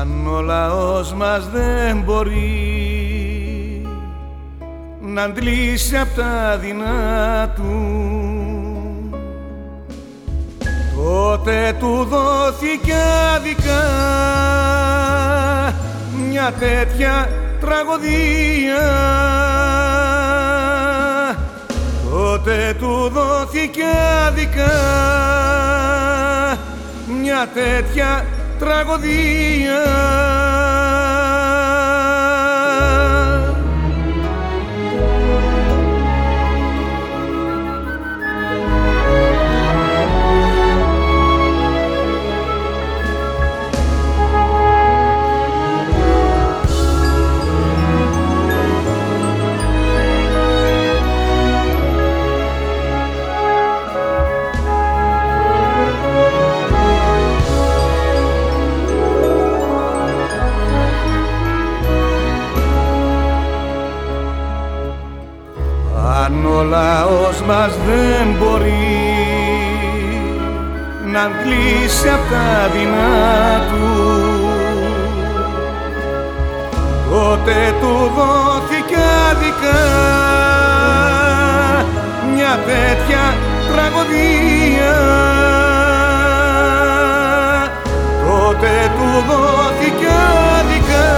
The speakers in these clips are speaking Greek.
Αν ο λαός μας δεν μπορεί να αντλήσει απ' τα δεινά του τότε του δόθηκε άδικα μια τέτοια τραγωδία. Τότε του δόθηκε άδικα μια τέτοια τραγωδία Αν ο λαός μας δεν μπορεί να κλείσει απ' τα δεινά του. Τότε του δόθηκε άδικα μια τέτοια τραγωδία. Τότε του δόθηκε άδικα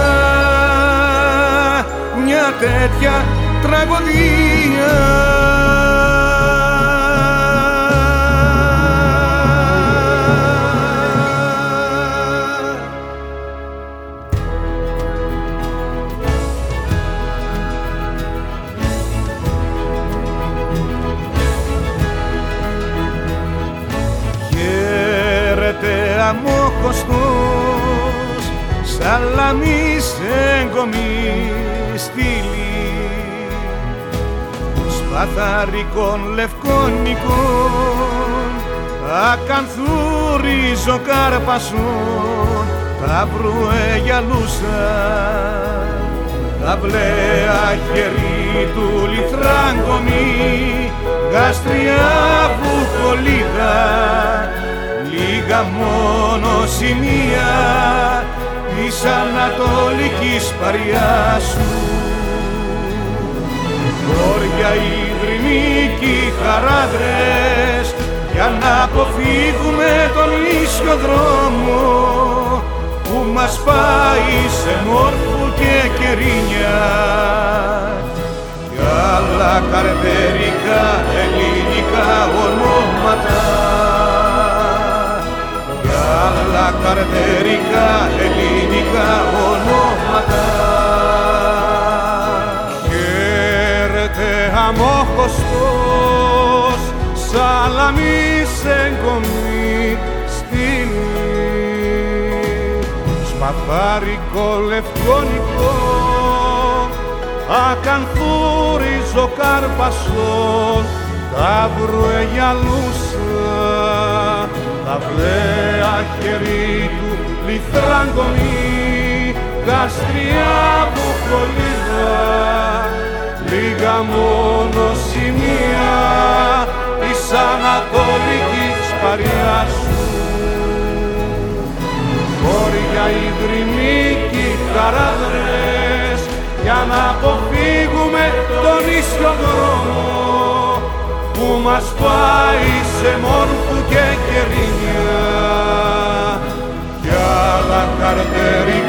μια τέτοια τραγωδία. Χαίρεται αμόχωστος σαλαμής έγκομη στήλη σπαθαρικών λευκόνικων ακανθούριζο κάρπασον ταύρου εγιαλούσα τα βλέα χέρι του λιθράγκομη γαστριά βουχολίδα λίγα μόνο σημεία της ανατολικής παριάς σου χώρια ιδρυμικοί χαράδρες για να αποφύγουμε τον ίσιο δρόμο που μας πάει σε μόρφου και κερίνια. Κι άλλα καρτερικά ελληνικά ονόματα. Κι άλλα καρτερικά ελληνικά ονόματα αμόχωστος σαλαμής εγκομή στήλη σπαθάρικο λευκόνικο ακανθούριζο κάρπασον ταύρου εγιαλούσα τα βλέα χέρι του λιθράγκομη γαστριά βουκολίδα λίγα μόνο σημεία της ανατολικής παριάς σου. Χώρια ιδρυμικοί χαράδρες για να αποφύγουμε τον ίσιο δρόμο που μας πάει σε μόρφου και κερίνια. Κι άλλα καρτερικά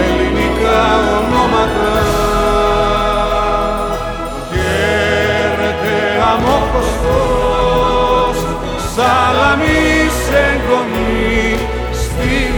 ελληνικά ονόματα. Χαίρετε αμόχωστος, σαλαμής εγγονή, στη